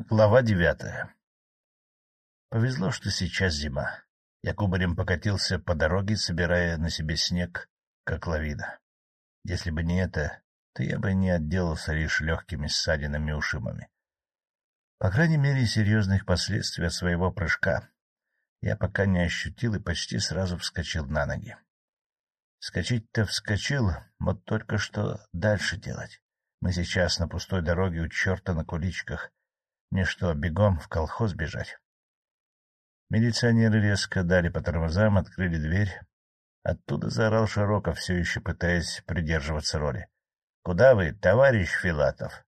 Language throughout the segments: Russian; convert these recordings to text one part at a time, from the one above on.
Глава девятая Повезло, что сейчас зима. Я кубарем покатился по дороге, собирая на себе снег, как лавина. Если бы не это, то я бы не отделался лишь легкими ссадинами и ушибами. По крайней мере, серьезных последствий от своего прыжка я пока не ощутил и почти сразу вскочил на ноги. Скочить-то вскочил, вот только что дальше делать. Мы сейчас на пустой дороге у черта на куличках — мне что, бегом в колхоз бежать? Милиционеры резко дали по тормозам, открыли дверь. Оттуда заорал Широков, все еще пытаясь придерживаться роли. — Куда вы, товарищ Филатов?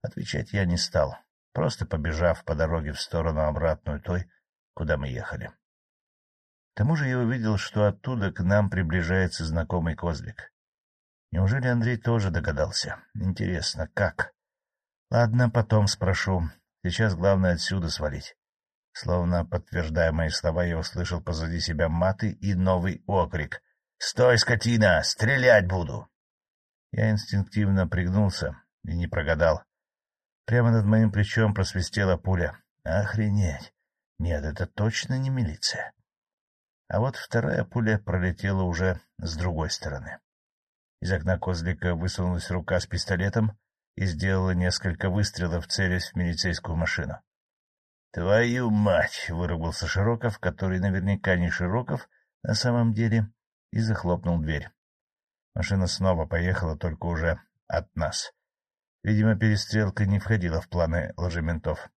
Отвечать я не стал, просто побежав по дороге в сторону обратную той, куда мы ехали. К тому же я увидел, что оттуда к нам приближается знакомый козлик. Неужели Андрей тоже догадался? Интересно, как? Ладно, потом спрошу. Сейчас главное отсюда свалить. Словно подтверждая мои слова, я услышал позади себя маты и новый окрик. — Стой, скотина! Стрелять буду! Я инстинктивно пригнулся и не прогадал. Прямо над моим плечом просвистела пуля. Охренеть! Нет, это точно не милиция. А вот вторая пуля пролетела уже с другой стороны. Из окна козлика высунулась рука с пистолетом, и сделала несколько выстрелов, целясь в милицейскую машину. — Твою мать! — выругался Широков, который наверняка не Широков на самом деле, и захлопнул дверь. Машина снова поехала, только уже от нас. Видимо, перестрелка не входила в планы ложементов.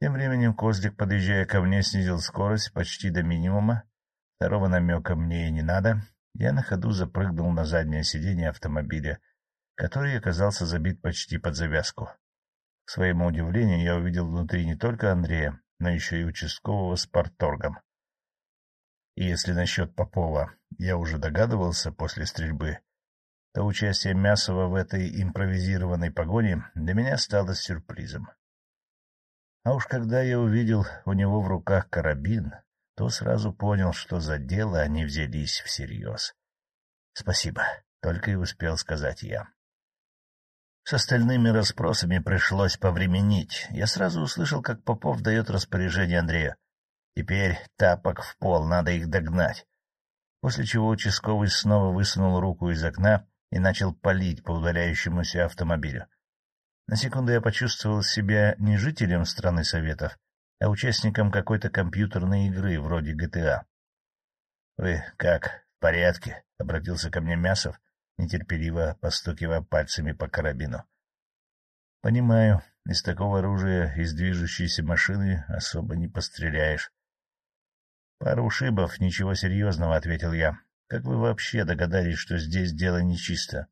Тем временем Козлик, подъезжая ко мне, снизил скорость почти до минимума. Второго намека мне и не надо. Я на ходу запрыгнул на заднее сиденье автомобиля который оказался забит почти под завязку. К своему удивлению, я увидел внутри не только Андрея, но еще и участкового с порторгом. И если насчет Попова я уже догадывался после стрельбы, то участие Мясова в этой импровизированной погоне для меня стало сюрпризом. А уж когда я увидел у него в руках карабин, то сразу понял, что за дело они взялись всерьез. — Спасибо, — только и успел сказать я. С остальными расспросами пришлось повременить. Я сразу услышал, как Попов дает распоряжение Андрею. Теперь тапок в пол, надо их догнать. После чего участковый снова высунул руку из окна и начал палить по удаляющемуся автомобилю. На секунду я почувствовал себя не жителем страны Советов, а участником какой-то компьютерной игры вроде ГТА. — Вы как, в порядке? — обратился ко мне Мясов, нетерпеливо постукивая пальцами по карабину. — Понимаю, из такого оружия, из движущейся машины особо не постреляешь. — Пару ушибов, ничего серьезного, — ответил я. — Как вы вообще догадались, что здесь дело нечисто?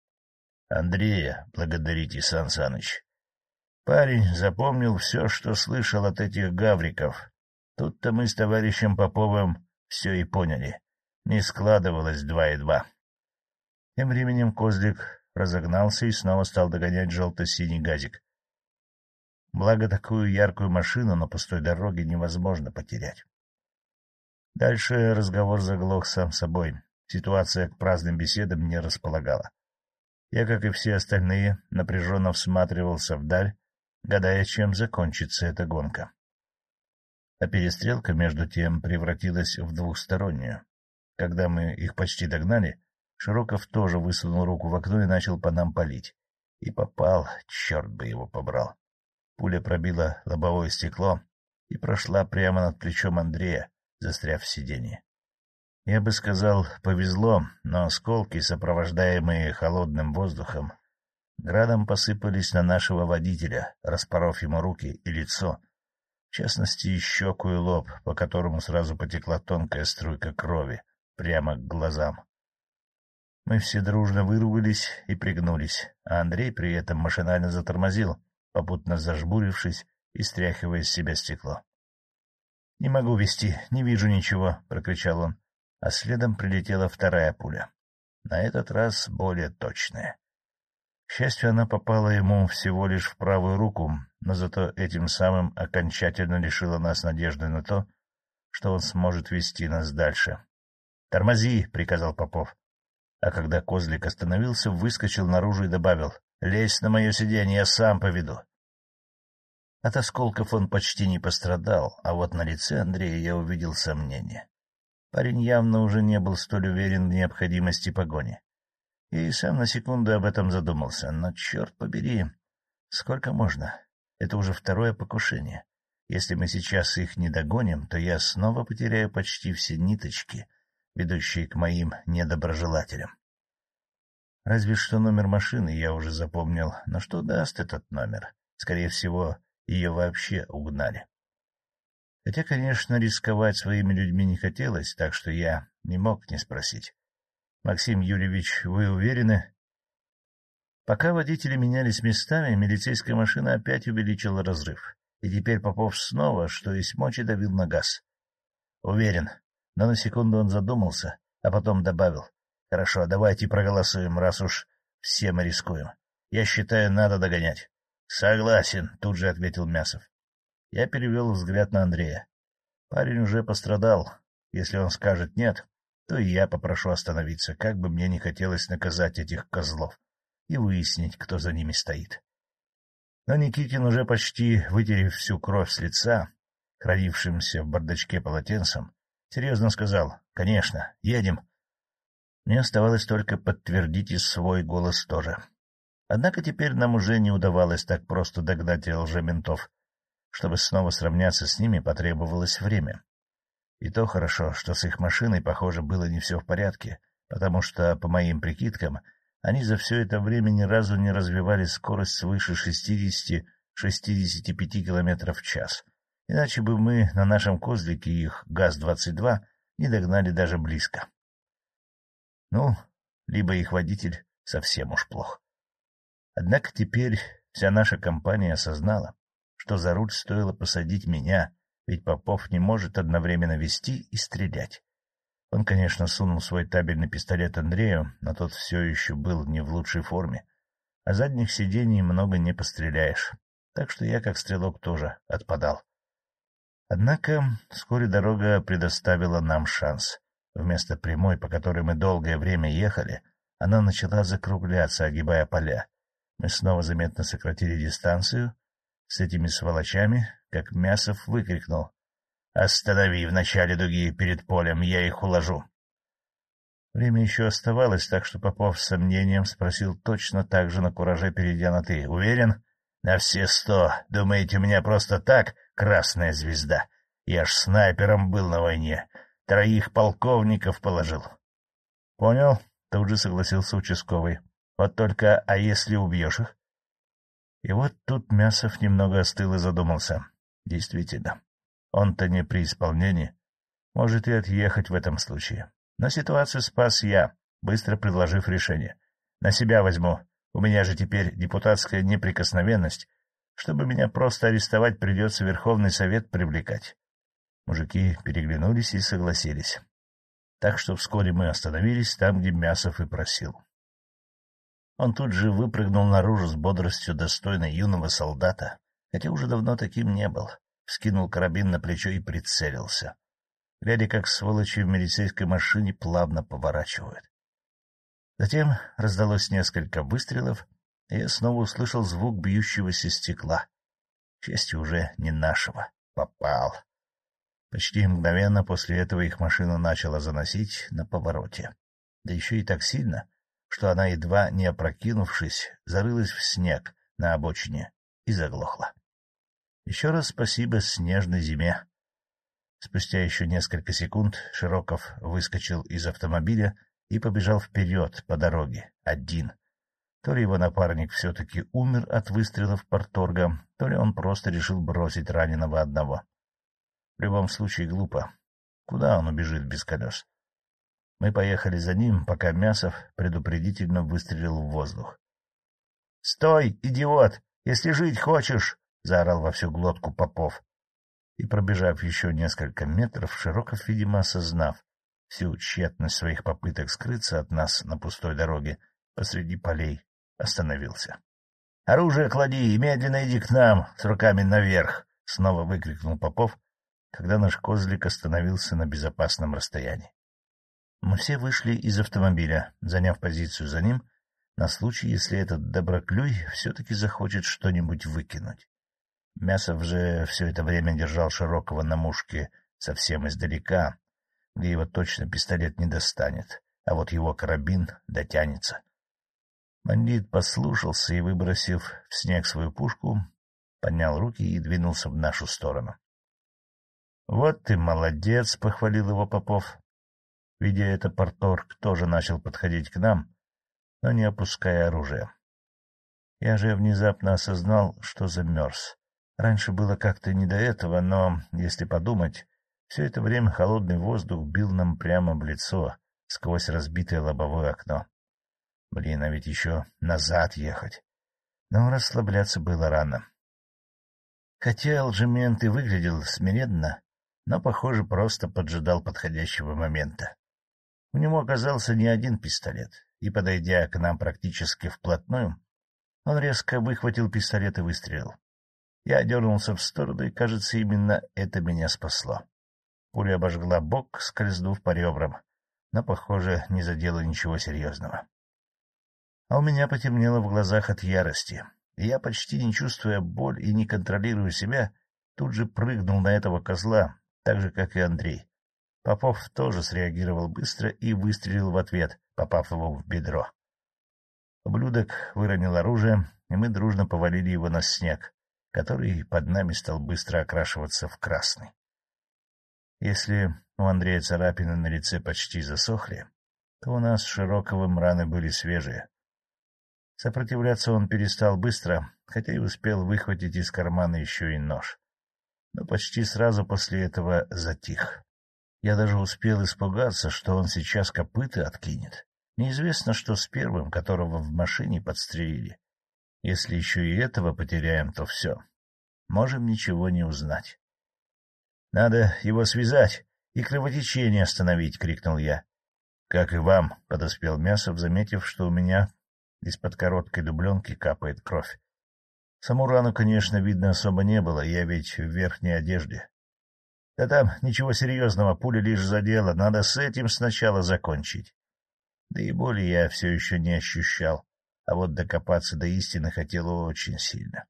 — Андрея, благодарите, Сан Саныч. Парень запомнил все, что слышал от этих гавриков. Тут-то мы с товарищем Поповым все и поняли. Не складывалось два и два. Тем временем Козлик разогнался и снова стал догонять желто-синий газик. Благо, такую яркую машину на пустой дороге невозможно потерять. Дальше разговор заглох сам собой. Ситуация к праздным беседам не располагала. Я, как и все остальные, напряженно всматривался вдаль, гадая, чем закончится эта гонка. А перестрелка, между тем, превратилась в двухстороннюю. Когда мы их почти догнали, Широков тоже высунул руку в окно и начал по нам палить. И попал, черт бы его побрал. Пуля пробила лобовое стекло и прошла прямо над плечом Андрея, застряв в сиденье. Я бы сказал, повезло, но осколки, сопровождаемые холодным воздухом, градом посыпались на нашего водителя, распоров ему руки и лицо, в частности, щеку и лоб, по которому сразу потекла тонкая струйка крови, прямо к глазам. Мы все дружно выругались и пригнулись, а Андрей при этом машинально затормозил, попутно зажмурившись и стряхивая с себя стекло. — Не могу вести, не вижу ничего, — прокричал он, а следом прилетела вторая пуля. На этот раз более точная. К счастью, она попала ему всего лишь в правую руку, но зато этим самым окончательно лишила нас надежды на то, что он сможет вести нас дальше. — Тормози! — приказал Попов а когда козлик остановился, выскочил наружу и добавил, — Лезь на мое сиденье, я сам поведу. От осколков он почти не пострадал, а вот на лице Андрея я увидел сомнение. Парень явно уже не был столь уверен в необходимости погони. И сам на секунду об этом задумался. Но, черт побери, сколько можно? Это уже второе покушение. Если мы сейчас их не догоним, то я снова потеряю почти все ниточки, ведущие к моим недоброжелателям. Разве что номер машины я уже запомнил, но что даст этот номер? Скорее всего, ее вообще угнали. Хотя, конечно, рисковать своими людьми не хотелось, так что я не мог не спросить. — Максим Юрьевич, вы уверены? Пока водители менялись местами, милицейская машина опять увеличила разрыв, и теперь Попов снова, что есть мочи, давил на газ. — Уверен. Но на секунду он задумался, а потом добавил. — Хорошо, давайте проголосуем, раз уж все мы рискуем. Я считаю, надо догонять. — Согласен, — тут же ответил Мясов. Я перевел взгляд на Андрея. Парень уже пострадал. Если он скажет «нет», то и я попрошу остановиться, как бы мне не хотелось наказать этих козлов и выяснить, кто за ними стоит. Но Никитин, уже почти вытерев всю кровь с лица, хранившимся в бардачке полотенцем, серьезно сказал «Конечно, едем». Мне оставалось только подтвердить и свой голос тоже. Однако теперь нам уже не удавалось так просто догнать лжементов. Чтобы снова сравняться с ними, потребовалось время. И то хорошо, что с их машиной, похоже, было не все в порядке, потому что, по моим прикидкам, они за все это время ни разу не развивали скорость свыше 60-65 км в час. Иначе бы мы на нашем козлике их ГАЗ-22 не догнали даже близко. Ну, либо их водитель совсем уж плох. Однако теперь вся наша компания осознала, что за руль стоило посадить меня, ведь Попов не может одновременно вести и стрелять. Он, конечно, сунул свой табельный пистолет Андрею, но тот все еще был не в лучшей форме, а задних сидений много не постреляешь, так что я, как стрелок, тоже отпадал. Однако вскоре дорога предоставила нам шанс. Вместо прямой, по которой мы долгое время ехали, она начала закругляться, огибая поля. Мы снова заметно сократили дистанцию, с этими сволочами, как Мясов выкрикнул. — Останови в начале дуги перед полем, я их уложу. Время еще оставалось, так что Попов с сомнением спросил точно так же на кураже, перейдя на «ты». — Уверен? — На все сто. Думаете, у меня просто так красная звезда? Я ж снайпером был на войне. Троих полковников положил. — Понял, — тут же согласился участковый. — Вот только, а если убьешь их? И вот тут Мясов немного остыл и задумался. Действительно, он-то не при исполнении. Может и отъехать в этом случае. Но ситуацию спас я, быстро предложив решение. На себя возьму. У меня же теперь депутатская неприкосновенность. Чтобы меня просто арестовать, придется Верховный Совет привлекать. Мужики переглянулись и согласились. Так что вскоре мы остановились там, где Мясов и просил. Он тут же выпрыгнул наружу с бодростью достойной юного солдата, хотя уже давно таким не был, вскинул карабин на плечо и прицелился, глядя, как сволочи в милицейской машине плавно поворачивают. Затем раздалось несколько выстрелов, и я снова услышал звук бьющегося стекла. К счастью, уже не нашего. Попал. Почти мгновенно после этого их машину начала заносить на повороте. Да еще и так сильно, что она, едва не опрокинувшись, зарылась в снег на обочине и заглохла. Еще раз спасибо снежной зиме. Спустя еще несколько секунд Широков выскочил из автомобиля и побежал вперед по дороге, один. То ли его напарник все-таки умер от выстрелов порторга, то ли он просто решил бросить раненого одного. В любом случае глупо. Куда он убежит без колес? Мы поехали за ним, пока Мясов предупредительно выстрелил в воздух. — Стой, идиот! Если жить хочешь! — заорал во всю глотку Попов. И, пробежав еще несколько метров, Широков, видимо, осознав всю тщетность своих попыток скрыться от нас на пустой дороге посреди полей, остановился. — Оружие клади и медленно иди к нам с руками наверх! — снова выкрикнул Попов, когда наш козлик остановился на безопасном расстоянии. Мы все вышли из автомобиля, заняв позицию за ним, на случай, если этот доброклюй все-таки захочет что-нибудь выкинуть. Мясов же все это время держал Широкого на мушке совсем издалека, где его точно пистолет не достанет, а вот его карабин дотянется. Бандит послушался и, выбросив в снег свою пушку, поднял руки и двинулся в нашу сторону. — Вот ты молодец! — похвалил его Попов. Видя это, порторг тоже начал подходить к нам, но не опуская оружие. Я же внезапно осознал, что замерз. Раньше было как-то не до этого, но, если подумать, все это время холодный воздух бил нам прямо в лицо, сквозь разбитое лобовое окно. Блин, а ведь еще назад ехать. Но расслабляться было рано. Хотя Алжемент и выглядел смиренно, но, похоже, просто поджидал подходящего момента. У него оказался не один пистолет, и, подойдя к нам практически вплотную, он резко выхватил пистолет и выстрелил. Я дернулся в сторону, и, кажется, именно это меня спасло. Пуля обожгла бок, скользнув по ребрам, но, похоже, не задела ничего серьезного. А у меня потемнело в глазах от ярости, и я, почти не чувствуя боль и не контролируя себя, тут же прыгнул на этого козла, так же, как и Андрей. Попов тоже среагировал быстро и выстрелил в ответ, попав его в бедро. Ублюдок выронил оружие, и мы дружно повалили его на снег, который под нами стал быстро окрашиваться в красный. Если у Андрея царапины на лице почти засохли, то у нас Широковым раны были свежие. Сопротивляться он перестал быстро, хотя и успел выхватить из кармана еще и нож. Но почти сразу после этого затих. Я даже успел испугаться, что он сейчас копыта откинет. Неизвестно, что с первым, которого в машине подстрелили. Если еще и этого потеряем, то все. Можем ничего не узнать. — Надо его связать и кровотечение остановить, — крикнул я. — Как и вам, — подоспел Мясов, заметив, что у меня из-под короткой дубленки капает кровь. Саму рану, конечно, видно особо не было, я ведь в верхней одежде. Да там ничего серьезного, пуля лишь задела, надо с этим сначала закончить. Да и боли я все еще не ощущал, а вот докопаться до истины хотел очень сильно.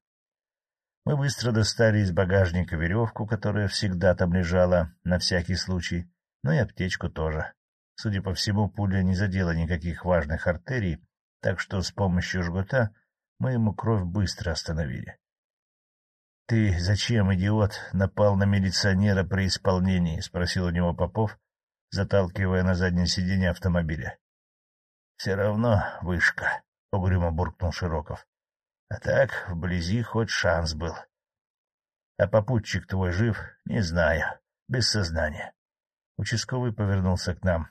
Мы быстро достали из багажника веревку, которая всегда там лежала, на всякий случай, ну и аптечку тоже. Судя по всему, пуля не задела никаких важных артерий, так что с помощью жгута мы ему кровь быстро остановили. — Ты зачем, идиот, напал на милиционера при исполнении? — спросил у него Попов, заталкивая на заднее сиденье автомобиля. Все равно вышка, — угрюмо буркнул Широков. А так, вблизи хоть шанс был. А попутчик твой жив? Не знаю. Без сознания. Участковый повернулся к нам.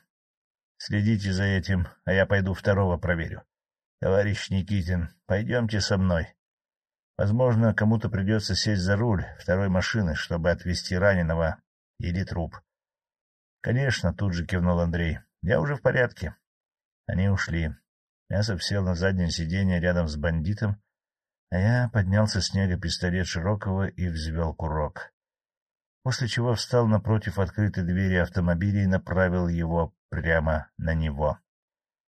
Следите за этим, а я пойду второго проверю. Товарищ Никитин, пойдемте со мной. Возможно, кому-то придется сесть за руль второй машины, чтобы отвезти раненого или труп. — Конечно, — тут же кивнул Андрей. — Я уже в порядке. Они ушли. Мясов сел на заднее сиденье рядом с бандитом, а я поднял со снега пистолет Широкого и взвел курок. После чего встал напротив открытой двери автомобиля и направил его прямо на него.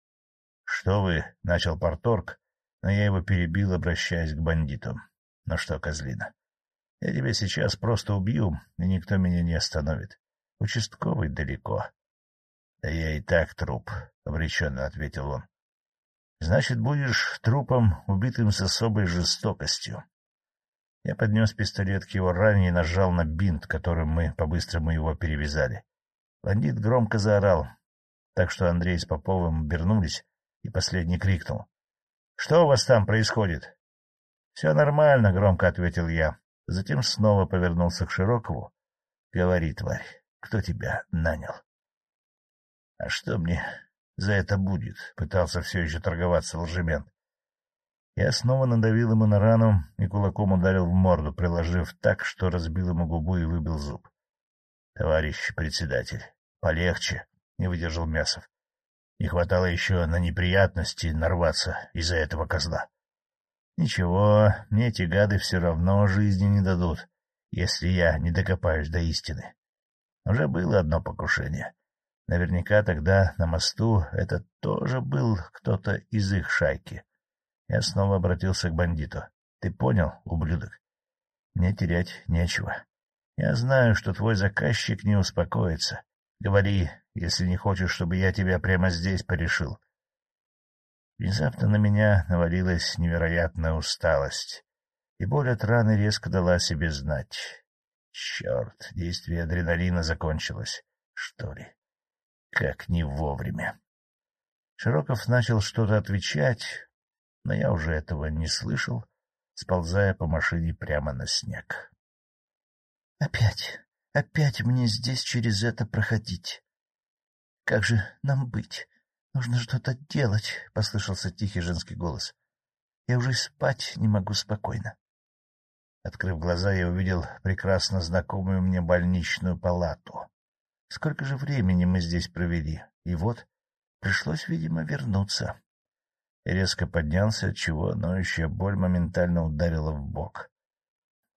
— Что вы? — начал порторг, но я его перебил, обращаясь к бандиту. — Ну что, козлина, я тебя сейчас просто убью, и никто меня не остановит. Участковый далеко. — Да я и так труп, — обреченно ответил он. — Значит, будешь трупом, убитым с особой жестокостью. Я поднес пистолет к его ране и нажал на бинт, которым мы по-быстрому его перевязали. Бандит громко заорал, так что Андрей с Поповым обернулись, и последний крикнул. — Что у вас там происходит? — Все нормально, — громко ответил я. Затем снова повернулся к Широкову. — Говори, тварь, кто тебя нанял? — а что мне за это будет? — пытался все еще торговаться лжемент. Я снова надавил ему на рану и кулаком ударил в морду, приложив так, что разбил ему губу и выбил зуб. — Товарищ председатель, полегче, — не выдержал Мясов. Не хватало еще на неприятности нарваться из-за этого козла. — Ничего, мне эти гады все равно жизни не дадут, если я не докопаюсь до истины. Уже было одно покушение. Наверняка тогда на мосту это тоже был кто-то из их шайки. Я снова обратился к бандиту. — Ты понял, ублюдок? — Мне терять нечего. Я знаю, что твой заказчик не успокоится. Говори, если не хочешь, чтобы я тебя прямо здесь порешил. Внезапно на меня навалилась невероятная усталость, и боль от раны резко дала себе знать. Черт, действие адреналина закончилось, что ли? Как не вовремя. Широков начал что-то отвечать, но я уже этого не слышал, сползая по машине прямо на снег. — Опять, опять мне здесь через это проходить. Как же нам быть? Нужно что-то делать, — послышался тихий женский голос. Я уже спать не могу спокойно. Открыв глаза, я увидел прекрасно знакомую мне больничную палату. Сколько же времени мы здесь провели, и вот пришлось, видимо, вернуться. Резко поднялся, отчего ноющая боль моментально ударила в бок.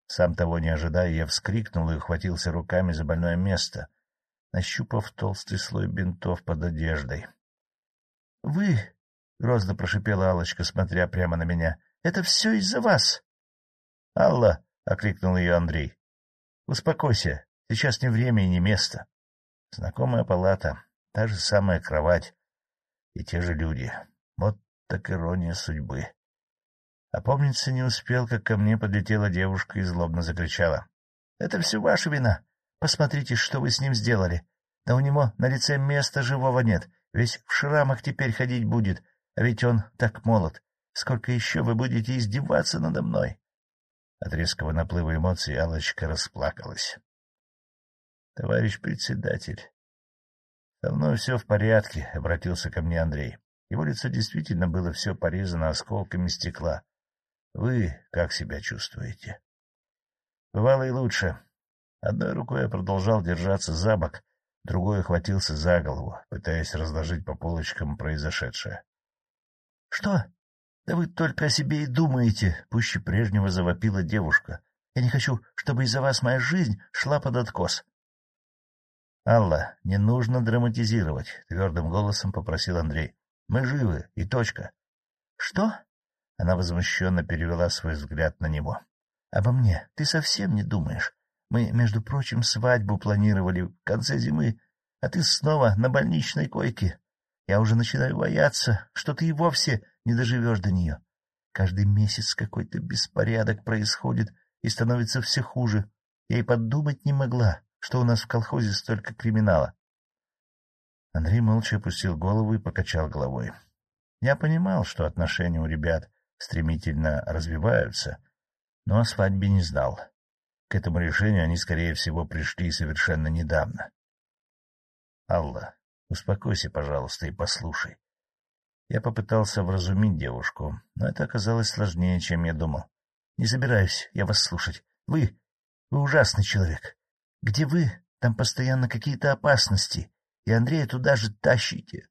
Сам того не ожидая, я вскрикнул и ухватился руками за больное место, нащупав толстый слой бинтов под одеждой. — Вы, — грозно прошипела алочка смотря прямо на меня, — это все из-за вас. — Алла, — окликнул ее Андрей, — успокойся, сейчас не время и не место. Знакомая палата, та же самая кровать и те же люди. Вот так ирония судьбы. Опомниться не успел, как ко мне подлетела девушка и злобно закричала. — Это все ваша вина. Посмотрите, что вы с ним сделали. Да у него на лице места живого нет, весь в шрамах теперь ходить будет, а ведь он так молод. Сколько еще вы будете издеваться надо мной? От резкого наплыва эмоций алочка расплакалась. — Товарищ председатель, со мной все в порядке, — обратился ко мне Андрей. Его лицо действительно было все порезано осколками стекла. Вы как себя чувствуете? Бывало и лучше. Одной рукой я продолжал держаться за бок, другой охватился за голову, пытаясь разложить по полочкам произошедшее. — Что? Да вы только о себе и думаете, — пуще прежнего завопила девушка. — Я не хочу, чтобы из-за вас моя жизнь шла под откос. — Алла, не нужно драматизировать, — твердым голосом попросил Андрей. — Мы живы, и точка. — Что? Она возмущенно перевела свой взгляд на него. — Обо мне ты совсем не думаешь. Мы, между прочим, свадьбу планировали в конце зимы, а ты снова на больничной койке. Я уже начинаю бояться, что ты и вовсе не доживешь до нее. Каждый месяц какой-то беспорядок происходит и становится все хуже. Я и подумать не могла, что у нас в колхозе столько криминала. Андрей молча опустил голову и покачал головой. Я понимал, что отношения у ребят стремительно развиваются, но о свадьбе не знал. К этому решению они, скорее всего, пришли совершенно недавно. — Алла, успокойся, пожалуйста, и послушай. Я попытался вразумить девушку, но это оказалось сложнее, чем я думал. — Не собираюсь я вас слушать. Вы... вы ужасный человек. Где вы, там постоянно какие-то опасности, и Андрея туда же тащите.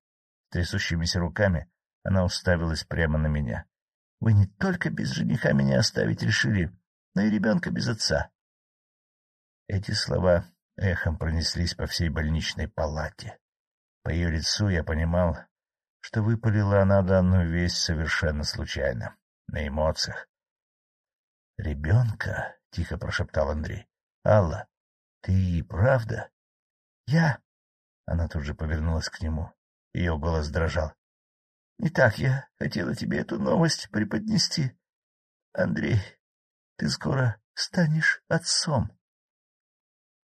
Трясущимися руками она уставилась прямо на меня. Вы не только без жениха меня оставить решили, но и ребенка без отца. Эти слова эхом пронеслись по всей больничной палате. По ее лицу я понимал, что выпалила она данную весть совершенно случайно, на эмоциях. — Ребенка? — тихо прошептал Андрей. — Алла, ты правда? Я? Она тут же повернулась к нему. Ее голос дрожал. Не так я хотела тебе эту новость преподнести. Андрей, ты скоро станешь отцом.